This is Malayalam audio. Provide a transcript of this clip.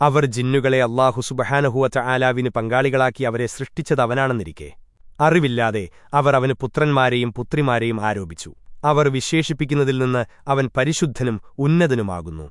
അവർ ജിന്നുകളെ അള്ളാഹു സുബഹാനഹുവറ്റ ആലാവിന് പങ്കാളികളാക്കി അവരെ സൃഷ്ടിച്ചത് അവനാണെന്നിരിക്കെ. അറിവില്ലാതെ അവർ അവന് പുത്രന്മാരെയും പുത്രിമാരെയും ആരോപിച്ചു. അവർ വിശേഷിപ്പിക്കുന്നതിൽ നിന്ന് അവൻ പരിശുദ്ധനും ഉന്നതനുമാകുന്നു.